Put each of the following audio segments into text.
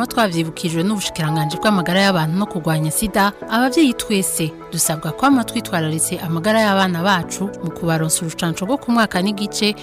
isomo twabyibukijwe n'ubushikiranganje bw'amagara y'abantu no kurwanya sida ababyeyi twese dusabwa kwama twitwararitse amagara y'abana bacu mu kubaronsa urucanco rwo ku mwaka n'igice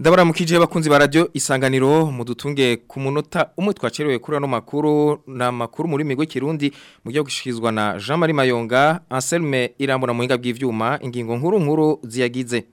ndabona mukije bakunzi ba radio isanganiro mudutunge ku munota umwe twacerewe kuri ano makuru na makuru muri migwe kirundi mu gihe gushizwa na Jean Marie Mayonga Anselme irambona muhinga bw'ivyuma ingingo nkuru nkuru ziyagize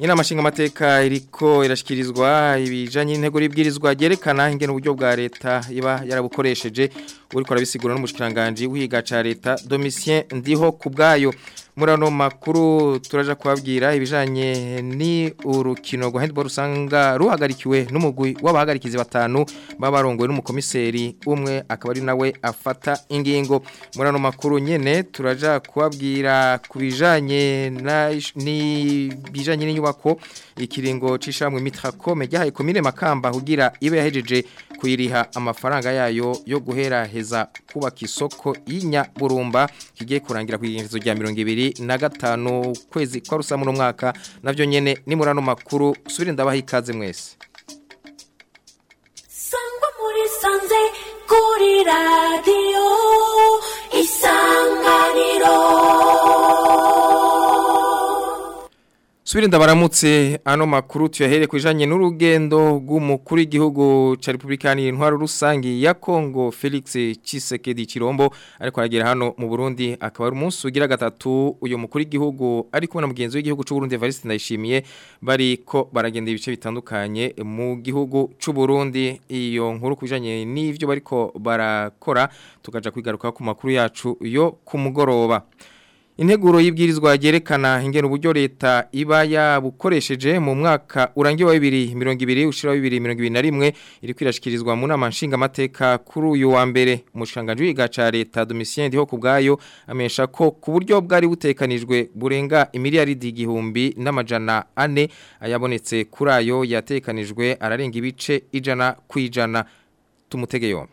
Nyina mashinga mateka iriko irashikirizwa ibijanye n'intego ribwirizwa ryerekana ingene uburyo bwa leta iba yarabukoresheje uriko arabisigura n'umushikiranganje wiga ca leta domicien ndiho kubgayo murano makuru turaja kubabwira ibijanye ni urukino rwa handball rusanga ruhagarikiwe n'umugwi w'abahagarikizi batanu babarongowe n'umukomiseri umwe akaba ari nawe afata ingingo murano makuru nyene turaja kubabwira kubijanye na ni bijanye n'inyubako ikiringo Chisha c'ishamwe Mitrakome ryahaye komine Makamba kugira ibe yahejeje kuyiriha amafaranga yayo yo guheraheza kubaka isoko y'inya burumba kigiye kurangira kw'igenzo rya 2025 kwezi kwa rusamuno mwaka navyo nyene ni murano makuru subire ndabaha ikaze mwese Sangwa muri sanze kuri radio isanganiro Subirinda baramutse ano makuru tuyahere kujanye n'urugendo rw'umukuru w'igihugu ca Republikani intwaro rusangi ya Kongo Felix Chisekedi Chirombo ariko aragera hano mu Burundi akaba ari umunsi ugira gatatu uyu mukuru w'igihugu ari na mugenzi w'igihugu c'u Burundi Evariste Ndayishimiye bariko baragenda ibice bitandukanye mu gihugu c'u Burundi iyo nkuru kujanye n'ivyo bariko barakora tukaja kwigaruka ku makuru yacu yo ku Integuro y'ibwirizwa ryerekana ingene uburyo leta iba yabukoresheje mu mwaka urangiye wa 2020 ushira 2021 iri kwirashikirizwa mu nama nshinga mateka kuri uyu wa mbere umushanganje w'igaca leta Domitien Ndiho kubgayo amesha ko ku buryo bwari butekanijwe burenga imiliyaridi igihumbi n'amajana ane ayabonetse kuri ayo yatekanijwe ararenga ibice ijana ku ijana yombi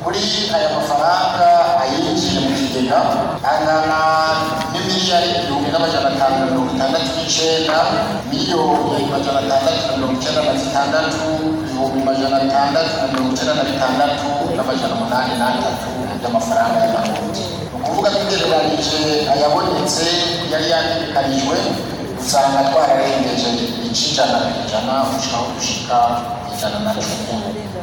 kuri aya mafaranga ayinjiye mu kigega angana n'imiliyari ibihumbi n'amajana atanu na mirongo itandatu n'icyenda miliyoni majana atandatu na mirongo icyenda na zitandatu ibihumbi majana atandatu na mirongo icyenda na bitandatu n'amajana umunani n'atatu y'amafaranga y'amarundi ni ukuvuga ko ugereranije ayabonetse yari yandikanijwe usangantwara rengeje ijana ku ijana gushika ku na cumi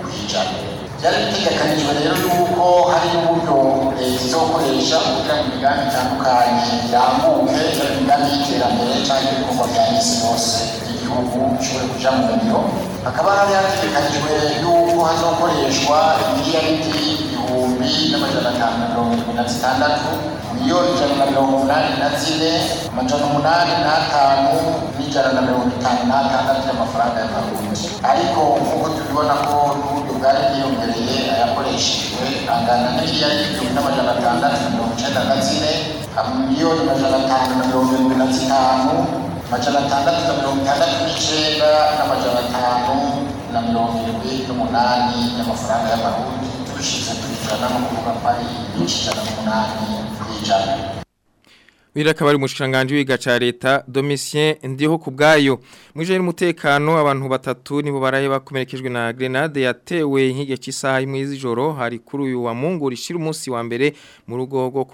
ku ijana byari bitegekanijwe rero yuko hari n'uburyo leta izokoresha kugira imigambi itandukanye irambuke imigambi y'iterambere cyangwa ibikorwa bya minsi yose igihugu gishobora kuja mu ngiro hakaba hari hategekanijwe yuko hazokoreshwa imiliyaridi ibihumbi n'amajana atanu mirongo irindwi na e, e, e, zitandatu miliyoni ijana na mirongo umunani na zine amajana umunani n'atanu n'ijana na mirongo itanu n'atandatu y'amafaranga y'amarundi ariko nk'uko tubibona ko n'uburyo bwari bwiyongereye ayakoreshejwe angana n'imiliyari igihumbi n'amajana atandatu na mirongo icyenda na zine miliyoni amajana atanu na mirongo irindwi na zitanu amajana atandatu na mirongo itandatu n'icyenda n'amajana atanu na mirongo irindwi n'umunani y'amafaranga y'amarundi tubishize tujyana no kuvuga ko ari nyinshi ijana n'umunani cyane Wira kabari umushikanganje wiga ca leta Domitien ndiho kubgayo mwije y'umutekano abantu batatu nibo baraye bakomerekejwe na grenade yatewe nkige cy'isaha imwizi joro hari kuri uyu wa Mungu shira umunsi wa mbere mu rugo rwo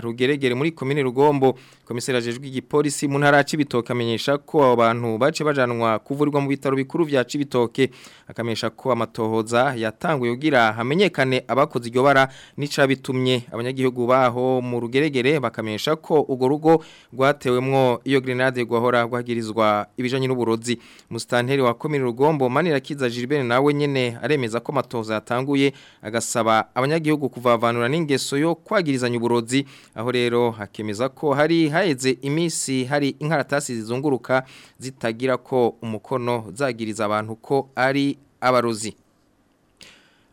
rugeregere muri commune Rugombo komiseri ajejwe igipolisi mu ntara amenyesha ko abo bantu bace bajanwa kuvurirwa mu bitaro bikuru vya Cibitoke akamenyesha ko amatohoza yatanguye kugira hamenyekane abakoze iryo bara nica bitumye abanyagihugu baho mu rugeregere bakamenyesha ko ugo rugo rwatewemwo iyo grenade gwahora gwagirizwa ibijanye n'uburozi mustanteri wa komine rugombo manira kiza Gilbert nawe nyene aremeza ko amatohoza yatanguye agasaba abanyagihugu kuvavanura n'ingeso yo kwagirizanya uburozi aho rero hakemeza ko hari ntihaheze iminsi hari inkaratasi zizunguruka zitagira ko umukono zagiriza abantu ko ari abaruzi.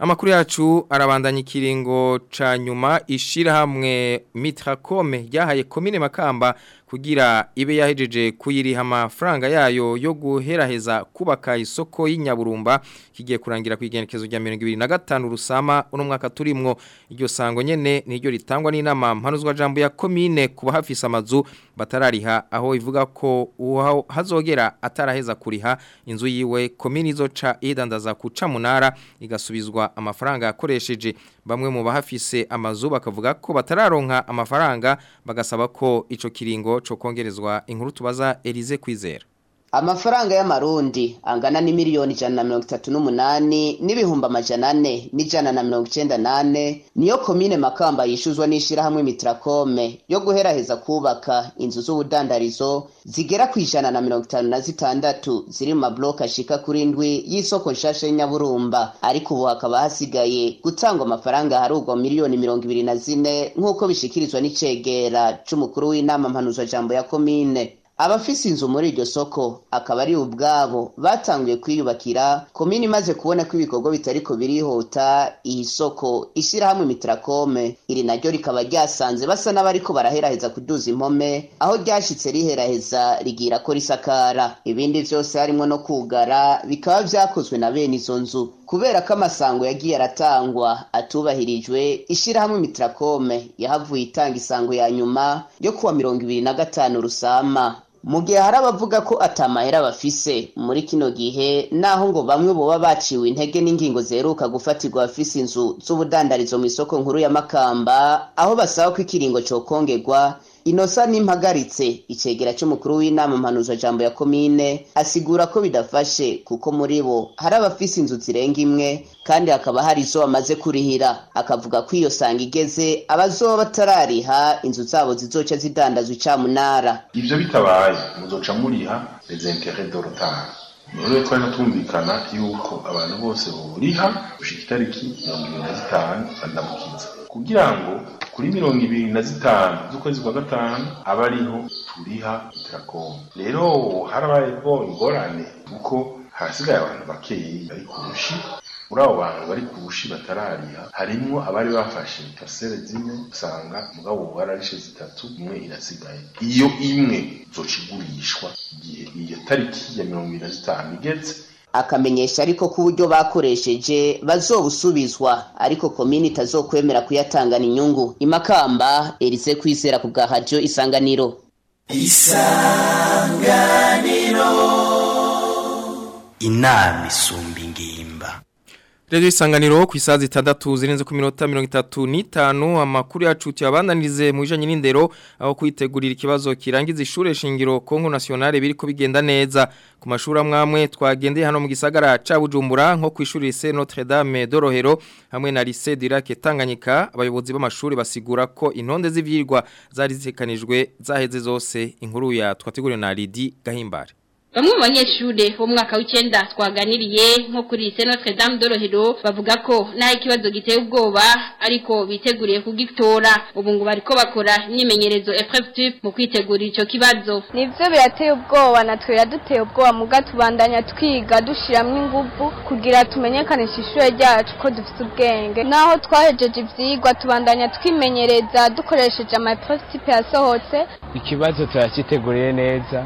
amakuru yacu arabandanya ikiringo ca nyuma ishirahamwe mitrakome ryahaye komine makamba kugira ibe yahejeje kuyiriha amafaranga yayo yo guheraheza kubaka isoko y'inyaburumba kigiye kurangira ku igenekezo rya mirongo na gatanu rusama uno mwaka turimwo iryo sango nyene niryo ritangwa n'inama mpanuzwa jambo ya komine kuba hafise amazu batarariha aho ivuga ko uwo hazogera ataraheza kuriha inzu yiwe komine izoca idandaza kuca munara igasubizwa amafaranga yakoresheje bamwe mu bahafise amazu bakavuga ko batararonka amafaranga bagasaba ko ico kiringo cyo kongerezwa inkuru tubaza Elize kwizera amafaranga y'amarundi angana ni miliyoni ijana na mirongo itatu n'umunani n'ibihumbi amajana ane n'ijana na mirongo icyenda n'ane niyo komine makamba yishuzwa n'ishyirahamwe mitrakome yo guheraheza kubaka inzu z'ubudandarizo zigera ku ijana na mirongo itanu na zitandatu ziri mu maburoke ashika kuri ndwi y'isoko nshasha y'inyaburumba ariko ubu hakaba hasigaye gutangwa amafaranga ubwo miliyoni mirongo ibiri na zine nk'uko bishyikirizwa n'icegera cy’umukuru w'inama mpanuzwajambo ya komine abafise inzu muri iryo soko akaba ari ubwabo batanguye kwiyubakira komini imaze kubona ko ibikorwa bitariko birihuta iyi soko ishyirahamwe mitrakome iri naryo rikaba ryasanze basa n'abariko baraheraheza kuduza impome aho ryashyitse riheraheza rigira ko risakara ibindi byose harimo no kugara bikaba byakozwe na bene izo nzu kubera ko amasango yagiye aratangwa atubahirijwe ishyirahamwe mitrakome yahavuye itanga isango ya nyuma yo kuwa mirongo ibiri na gatanu rusama mu gihe hari abavuga ko atamahera bafise muri kino gihe naho ngo bamwe boba baciwe intege n'ingingo ziheruka gufatirwa abafise inzu z'ubudandarizo mu isoko nkuru ya Makamba aho basaba ko ikiringo cokongerwa inosa n'impagaritse icegera cy'umukuru w'inama mpanuzajambo ya komine asigura ko bidafashe kuko muri bo hari abafise inzu zirenga imwe kandi hakaba hari izo bamaze kurihira akavuga ko iyo sanga igeze abazoba batarariha inzu zabo zizoca zidandazwa icamunara ivyo bitabaye muzoca muriha les intérêts de twari tumvikana yuko abantu bose buriha gushika itariki mirongo ibiri na zitanu bandamukiza kugira ngo kuri mirongo ibiri na zitanu z'ukwezi kwa gatanu aba ariho turiha turakomba rero harabayeho ingorane kuko hasigaye abantu bakeyi bari kurusha muri abo bantu bari ku bushi batarariha harimo abari bafashe kasere zimwe usanga umugabo wararishe zitatu imwe irasigaye iyo imwe zoca igurishwa igihe iyo tariki ya mirongo irindwi na zitanu igetse akamenyesha ariko ko uburyo bakoresheje bazobusubizwa ariko komini itazokwemera kuyatangana inyungu imakamba erize kwizera ku bwa radiyo isanganiro isanganiro inama isumba ingimba rero isanganiro ku isaha zitandatu zirenze ku minota mirongo itatu n'itanu amakuru yacu tuyabandanirize mu bijyanye n'indero aho kwitegurira ikibazo kirangiza ishuri shingiro kongo nasiyonale biri ko bigenda neza ku mashuri amwe twagendeye hano mu gisagara ca bujumbura nko ku ishuri lise notre dame dorohero hamwe na lise dirake tanganyika abayobozi b'amashuri basigura ko intonde z'ibyirwa zari zitekanijwe zaheze zose inkuru ya twateguriwe na ridi gahimbare bamwe mu banyeshuri bo mu mwaka w'icyenda twaganiriye nko kuri Notre Dame de Rohero bavuga ko naho ikibazo giteye ubwoba ariko biteguriye kugitora ubu ngo bariko bakora imyimenyerezo épreuve type mu kwitegura icyo kibazo nivyo birateye ubwoba natwe yaduteye ubwoba muga tubandanya twiga dushiramwe ingufu kugira tumenyekanishe ishure ryacu ko dufite ubwenge naho twahejeje ivyigwa tubandanya twimenyereza dukoresheje ama épreuve type yasohotse ikibazo turakiteguriye neza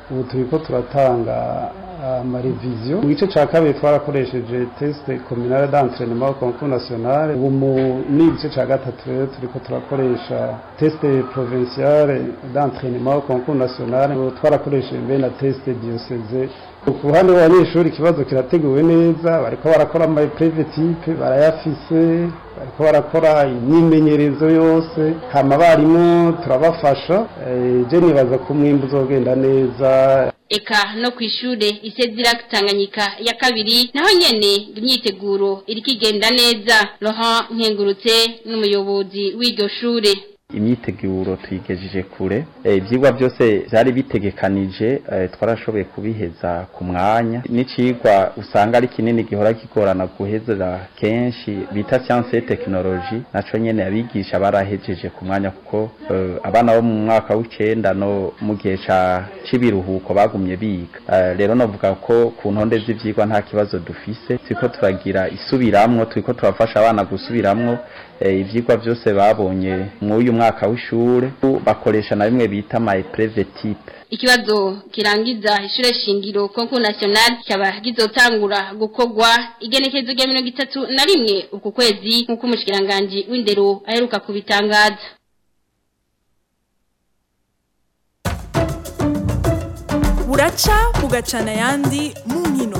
ubu turi turatanga ah, amariviziyo mu gice cya kabiri twarakoresheje tesite kominare d'entrenema konko nasiyonare ubu n'igice cya gatatu rero turi ko turakoresha tesite provinsiyare d'entrenema konko nasiyonare twarakoresheje mbene na tesite diyoseze ku ruhande rw'abanyeshuri ikibazo kirateguwe neza bariko barakora ama privetipe barayafise bariko barakora imyimenyerezo yose hama abarimu turabafasha eh, je nibaza ko umwimbu uzogenda neza eka no kwishure isezira Tanganyika ya kabiri naho nyene imyiteguro iri kigenda neza roha nkengurutse n'umuyobozi w'iryo shure imyiteguro tuyigejeje kure eh, ibyigwa byose byari bitegekanije eh, twarashoboye kubiheza ku mwanya n'ikigwa usanga ari kinini gihora kigorana guhezera kenshi bita siyanse tekinoloji nacyo nyine abigisha barahejeje ku mwanya kuko eh, abana bo mu mwaka w'icyenda no mu gihe cy'ibiruhuko bagumye biga rero navuga ko ku ntonde z'ibyigwa nta kibazo dufise turi ko turagira isubiramwo turi ko turafasha abana gusubiramwo Eh, ibyigwa byose babonye muri mwaka w’ishure bakoresha na bimwe bita my private tip ikibazo kirangiza ishure shingiro konko national cyaba gizotangura gukogwa igenekezo rya mirongo na rimwe uku kwezi nk'uko umushikiranganji w'indero aheruka kubitangaza buraca bugacana ayandi mu nkino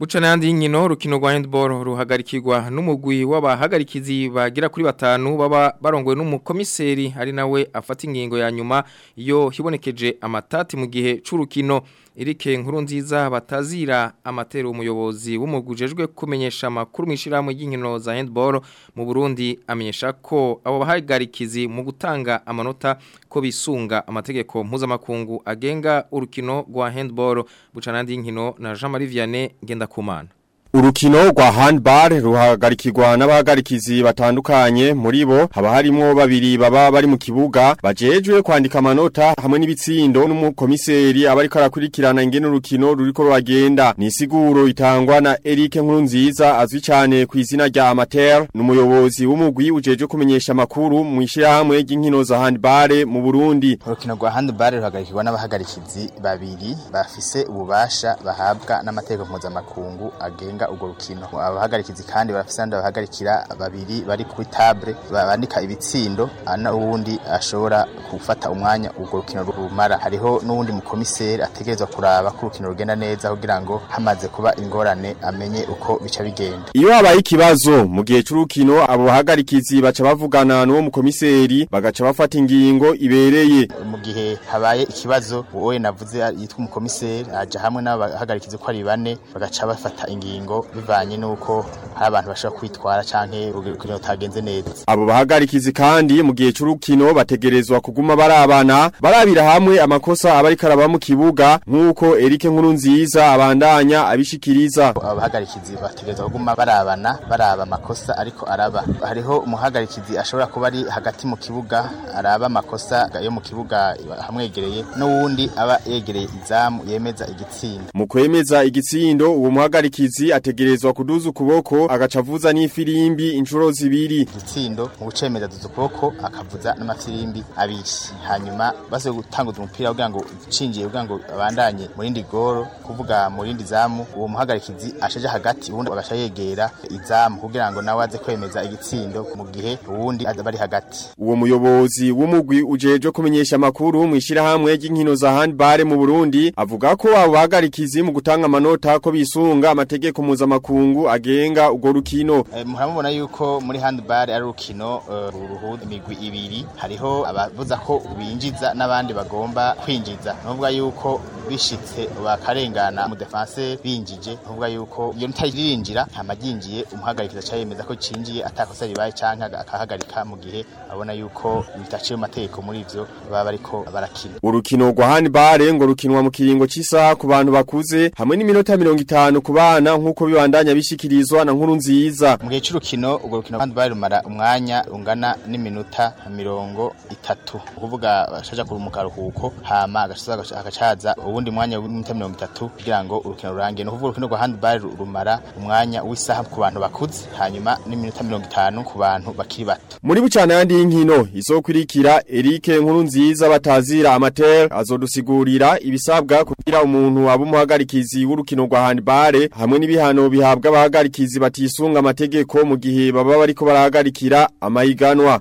guca n'ayandi y'inkino urukino rwa handball ruhagarikirwa n'umugwi w'abahagarikizi bagira kuri batanu baba barongowe n'umukomiseri ari nawe afata ingingo ya nyuma yo hibonekeje amatati mu gihe cy'urukino Erike nkuru nziza batazira amatero umuyobozi w'umugujejwe kumenyesha amakuru mwishiramu y'inkino za handball mu Burundi amenyesha ko abo bahagarikizi mu gutanga amanota ko bisunga amategeko mpuzamakungu agenga urukino rwa handball bucanandi inkino na Jean Marie Vianney ngenda kumana Urukino rwa handball ruhagarikirwa n'abahagarikizi batandukanye muri bo haba harimo babiri baba bari mu kibuga bajejwe kwandika amanota hamwe n'ibitsindo n'umukomiseri abari karakurikirana ingene urukino ruriko rwagenda ni siguro itangwa na Eric Nkurunziza azwi cyane ku izina rya Amateur n'umuyobozi w'umugwi ujeje kumenyesha amakuru mu ishyirahamwe ry'inkino za handball mu Burundi Urukino rwa handball ruhagarikirwa n'abahagarikizi babiri bafise ububasha bahabwa n'amategeko mpuzamakungu agenga bavuga urwo rukino abahagarikizi kandi barafise abandi bahagarikira babiri bari kuri table bandika ibitsindo ana uwundi ashobora gufata umwanya urwo rukino rumara hariho n'uwundi mukomiseri ategerezwa kuraba ko urukino rugenda neza kugira ngo hamaze kuba ingorane amenye uko bica bigenda iyo habaye ikibazo mu gihe cy'urukino abo bahagarikizi baca bavugana n'uwo mukomiseri bagaca bafata ingingo ibereye mu gihe habaye ikibazo wowe navuze yitwa umukomiseri ajya hamwe n'abahagarikizi ko ari bane bagaca bafata ingingo ngingo bivanye n'uko hari abantu bashobora kwitwara canke urukino rutagenze neza abo bahagarikizi kandi mu gihe c'urukino bategerezwa kuguma barabana barabira hamwe amakosa abari karaba mu kibuga nk'uko Eric Nkuru nziza abandanya abishikiriza abahagarikizi bategerezwa kuguma barabana baraba amakosa ariko araba hariho umuhagarikizi ashobora kuba ari hagati mu kibuga araba amakosa yo mu kibuga hamwegereye n'uwundi aba yegereye izamu yemeza igitsindo mu kwemeza igitsindo uwo muhagarikizi ategerezwa kuduza ukuboko agacavuza n'ifirimbi inshuro zibiri dutsindo mu gucemera duza ukuboko akavuza n'amafirimbi abiri hanyuma base gutanguza umupira kugira ngo ucinjiye kugira ngo abandanye mu rindi goro kuvuga mu rindi zamu uwo muhagarikizi ashaje hagati ubundi agasha yegera izamu kugira ngo nawe aze kwemeza igitsindo mu gihe ubundi azaba bari hagati uwo muyobozi w'umugwi ujeje kumenyesha amakuru mu ishyirahamwe ry'inkino za handball mu Burundi avuga ko abagarikizi mu gutanga amanota ko bisunga amategeko mu mpuzamakungu agenga urwo rukino eh, muramubona yuko muri handball ari urukino eh, ruhuza imigwi ibiri hariho abavuza ko binjiza n'abandi bagomba kwinjiza nubwo yuko bishitse bakarengana mu defense binjije nubwo yuko iyo ntitarinjira ntamajyinjiye umuhagarikiza cyemeza ko cinjiye atakosa ribaye canka akahagarika mu gihe abona yuko bitaciye amategeko muri ibyo baba bariko barakina urukino rwa handball ngo rukinwa mu kiringo cy'isaha ku bantu bakuze hamwe n'iminota 50 ku bana nko nk'uko bibandanya bishyikirizwa na nkuru nziza mu cy'urukino urwo rukino kandi bari rumara umwanya rungana n'iminota mirongo itatu kuvuga bashaja kuri mu karuhuko hama agashaza agacaza ubundi mwanya w'iminota mirongo itatu kugira ngo urukino rurangiye no kuvuga urukino rwa handball rumara umwanya w'isaha ku bantu bakuze hanyuma n'iminota mirongo itanu ku bantu bakiri bato muri bucana yandi y'inkino izokurikira Eric nkuru nziza batazira amateur azodusigurira ibisabwa kugira umuntu waba abumuhagarikizi w'urukino rwa handball hamwe n'ibiha ibihano bihabwa abahagarikizi batisunga amategeko mu gihe baba bariko barahagarikira amahiganwa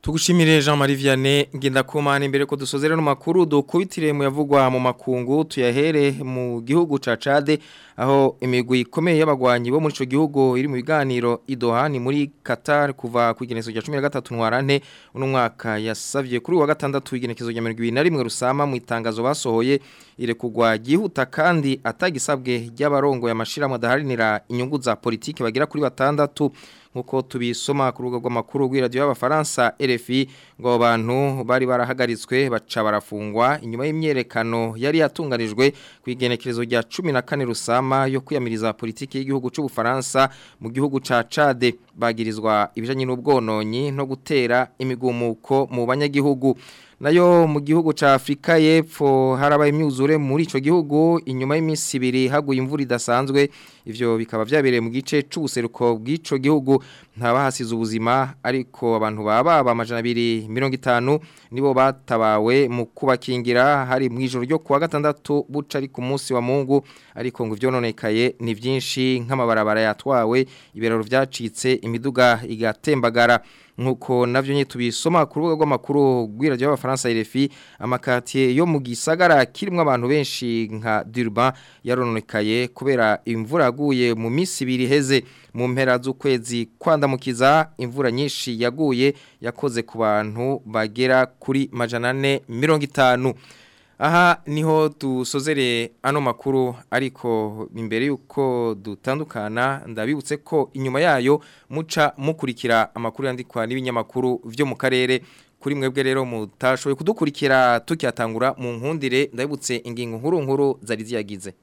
tugushimire jean marie vianney ngendakumana imbere ko dusozera no makuru dukubitire mu yavugwa mu makungu tuyahere mu gihugu ca Chade aho imigwi ikomeye y'abagwanyi bo muri ico gihugu iri mu biganiro idohani muri Qatar kuva ku igenekezo rya 13 ntwarante uno mwaka yasavye kuri wa gatandatu igenekezo rya 2021 rusama mu itangazo basohoye ire kugwa gihuta kandi atagisabwe ry'abarongo ya mashira madaharinira inyungu za politiki bagira kuri batandatu nk'uko tubisoma ku rubuga rw'amakuru rw'iradiyo y'abafaransa RFI ngo abantu bari barahagaritswe baca barafungwa inyuma y'imyerekano yari yatunganijwe ku igenekerezo rya cumi na kane rusama yo kwiyamiriza politiki y'igihugu cy'u cy'ubufaransa mu gihugu ca Chade bagirizwa ibijanye n'ubwononyi no gutera imigumuko mu banyagihugu nayo mu gihugu cya afurika y'epfo harabaye imyuzure muri icyo gihugu inyuma y'iminsi ibiri haguye imvura idasanzwe ibyo bikaba byabereye mu gice cy'ubuseruko bwico gihugu ntabahasize ubuzima ariko abantu baba amajana abiri mirongo itanu nibo batabawe mu kubakingira hari mu ijoro ryo kuwa gatandatu buca ari ku munsi wa mungu ariko ngo nonekaye ni byinshi nk'amabarabara yatwawe ibiraro byacitse imiduga igatembagara nkuko navyo nye tubisoma ku rubuga rw'amakuru rw'iradio y'abafaransa RFI amakatiye yo mu gisagara kirimwe abantu benshi nka Durban yarononekaye kubera imvura aguye mu minsi ibiri heze mu mpera z'ukwezi kwandamukiza imvura nyinshi yaguye yakoze ku bantu bagera kuri majana 450 aha niho dusozere ano makuru ariko imbere y'uko dutandukana ndabibutse ko inyuma yayo muca mukurikira amakuru yandikwa n'ibinyamakuru vyo mu karere kuri mwebwe rero mutashoboye kudukurikira tukiyatangura mu nkundire ndabibutse ingingo nkuru nkuru zari ziyagize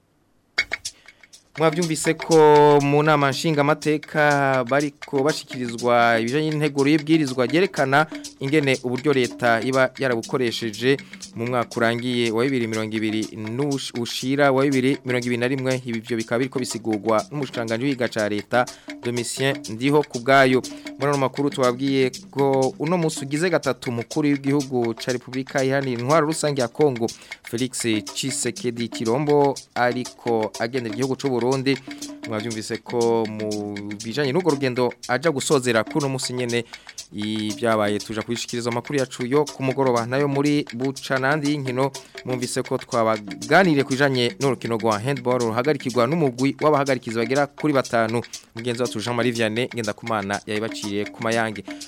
mwabyumvise ko mu nama nshinga nshingamateka bari bashyikirizwa ibijyanye n'integuro y'ibwirizwa ryerekana ingene uburyo leta iba yarabukoresheje mu mwaka urangiye wa bibiri mirongo ibiri n'ushira wa bibiri mirongo ibiri na rimwe ibyo bikaba biri bisigugwa bisigurwa n'umushikiranganji leta domisien ndiho ku bwayo muri ano makuru tubabwiye ko uno munsi gatatu mukuru w'igihugu ca repubulika iharanira intwaro rusange ya kongo felix Chisekedi kirombo ariko agendera igihugu cy'u Burundi mwabyumvise ko mu bijanye n'urwo rugendo ajya gusozera kuno uno munsi ibyabaye tuja kubishikiriza amakuru yacu yo ku mugoroba nayo muri bucanandi y'inkino mwumvise ko twabaganiriye ku n'urukino rwa handball ruhagarikirwa n'umugwi w'abahagarikizi bagera kuri batanu mugenzi wa jean marie vianney ngendakumana yayibaciye ku mayange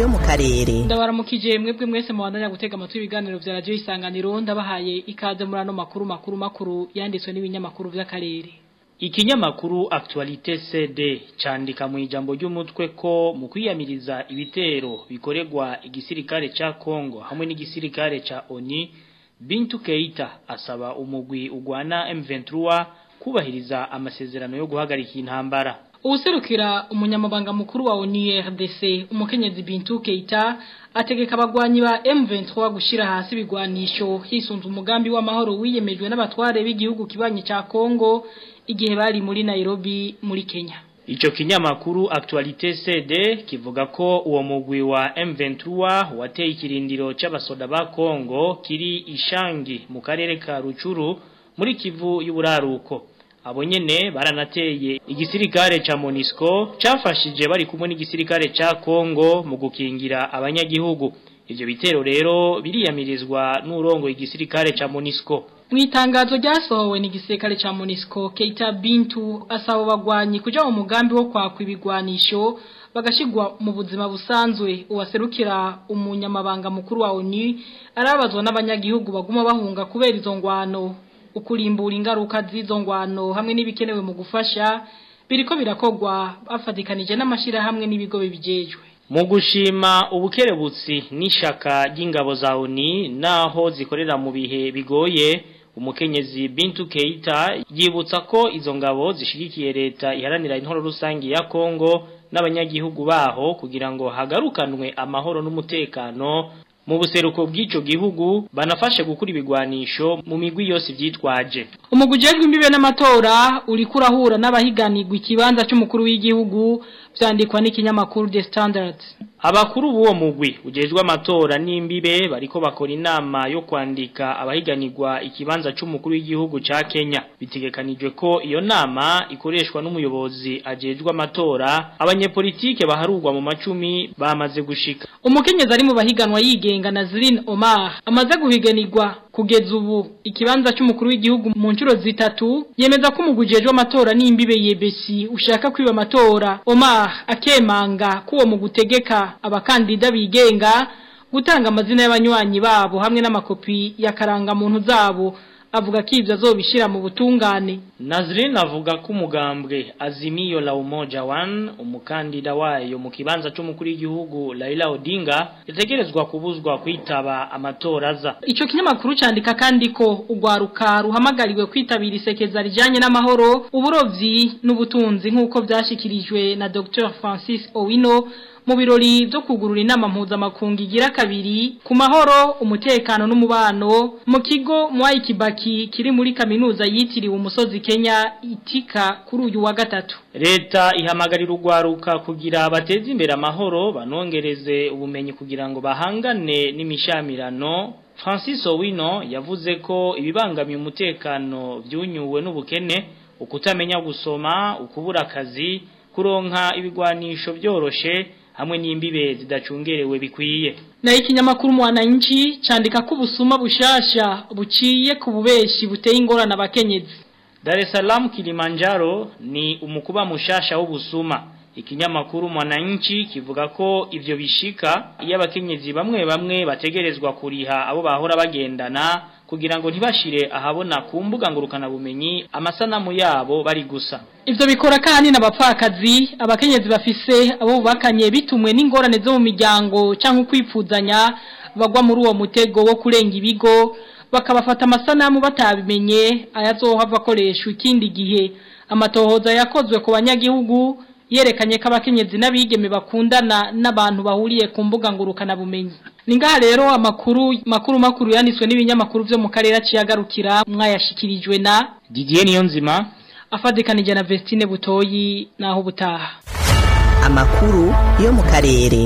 yo mu karere ndabaramukije mwebwe mwese mubandanya gutega amatwi ibiganiro bya radio isanganiro ndabahaye ikaze muri ano makuru makuru makuru yanditswe n'ibinyamakuru by'akarere Ikinyamakuru Actualité CD chandika mu ijambo ry'umutwe ko mu kwiyamiriza ibitero bikoregwa igisirikare cya Congo hamwe n'igisirikare ca ONi Bintu Keita asaba umugwi ugwana M23 kubahiriza amasezerano yo guhagarika intambara uwuserukira umunyamabanga mukuru wa oni rdc umukenyezi bintu keita ategeka abagwanyi ba M23 gushira hasi bigwanisho hisunze umugambi w'amahoro wiyemejwe n'abatware b'igihugu kibanye ca Kongo igihe bari muri Nairobi muri Kenya Icho kinyamakuru Actualité CD kivuga ko uwo mugwi wa M23 wateye kirindiro cy’abasoda ba Kongo kiri ishangi mu karere ka Rucuru muri Kivu y'uburaruko abo baranateye igisirikare cha Monisco cyafashije bari kumwe n'igisirikare cha Kongo mu gukingira abanyagihugu ibyo bitero rero biriyamirizwa n'urongo igisirikare cha Monisco itangazo ryasohowe ni gisirikare cha Monisco Keita Bintu asaba bagwanyi kuja mu mugambi wo kwakwa ibigwanisho bagashigwa mu buzima busanzwe uwaserukira umunyamabanga mukuru wa ONU arabazwa n'abanyagihugu baguma bahunga kubera izo ngwano ukulimbura ingaruka z'izo ngwano hamwe n'ibikenewe mu gufasha biriko birakogwa bafatikanije n'amashira hamwe n'ibigo bibijejwe mu gushima ubukerebutsi n'ishaka ry'ingabo za ONI naho zikorera mu bihe bigoye umukenyezi Bintu Keita yibutsa ko izo ngabo zishyigikiye leta iharanira intoro rusange ya Kongo n'abanyagihugu baho kugira ngo hagarukanwe amahoro n'umutekano mu buseruko bw'icyo gihugu banafashe gukura ibigwanisho mu migwi yose byitwaje umugwi ujejwe imbibe n'amatora uri kurahura n'abahiganirwa ikibanza cy'umukuru w'igihugu byandikwa n'ikinyamakuru The Standard abakuru b'uwo mugwi ugejejwe amatora n'imbibe bariko bakora inama yo kwandika abahiganirwa ikibanza cy'umukuru w'igihugu cya Kenya bitegekanijwe ko iyo nama ikoreshwa n'umuyobozi ajejwe amatora abanyepolitike baharugwa mu macumi bamaze gushika umukenyezi ari mu bahiganwa yigenga na Zrin Omar amaze guhiganirwa kugeza ubu ikibanza cy'umukuru w'igihugu mu nshuro zitatu yemeza ko umugujejwe amatora imbibe yebesi ushaka kwiba amatora Omar akemanga ko uwo mu gutegeka abakandida bigenga gutanga amazina y'abanywanyi babo hamwe n'amakopi ya muntu zabo avuga ko ibyo azobishyira mu butungane Nazrine avuga ko umugambwe azimiyo la umoja one umukandida wayo mu kibanza cy'umukuru w'igihugu Raila Odinga yategerezwa kubuzwa kwitaba amatora aza icyo kinyamakuru cyandika kandi ko urwaruka ruhamagariwe kwitabira isekeza rijyanye n'amahoro uburobyi n'ubutunzi nk'uko byashyikirijwe na Dr Francis Owino mu zo kugurura inama mpuzamakungu igira kabiri ku mahoro umutekano n'umubano mu kigo mwayi kiri muri kaminuza yitiriwe umusozi Kenya itika kuri uyu wa gatatu leta ihamagarira urwaruka kugira bateze imbere amahoro banongereze ubumenyi kugira ngo bahangane n'imishamirano Francis Owino yavuze ko ibibangamiye umutekano byunyuwe n'ubukene ukutamenya gusoma ukubura akazi kuronka ibigwanisho byoroshye hamwe n'imbibe zidacungerewe bikwiye na ikinyamakuru mwananchi chandika ko ubusuma bushasha buciye ku bubeshi buteye ingorane bakenyezi Dar es Salaam Kilimanjaro ni umukuba mushasha w'ubusuma ikinyamakuru mwananchi kivuga ko ivyo bishika iyo bakenyezi bamwe bamwe bategerezwa kuriha abo bahora bagendana kugira ngo ntibashire ahabona ku mbuga bumenyi amasanamu yabo bari gusa ivyo bikora kandi n'abapfakazi abakenyezi bafise abo bubakanye bitumwe n'ingorane zo mu miryango cyangwa kwipfuzanya bagwa muri uwo mutego wo kurenga ibigo bakabafata amasanamu batabimenye ayazohava akoreshwa ikindi gihe amatohoza yakozwe ku banyagihugu yerekanye ko abakenyezi n'abigeme bakundana n'abantu bahuriye ku mbuga ngurukanabumenyi ni ngaha rero amakuru makuru makuru yanditswe n'ibinyamakuru byo mu karere aciyagarukira mwayashyikirijwe na didiye niyo nzima na vestine butoyi naho butaha amakuru yo mu karere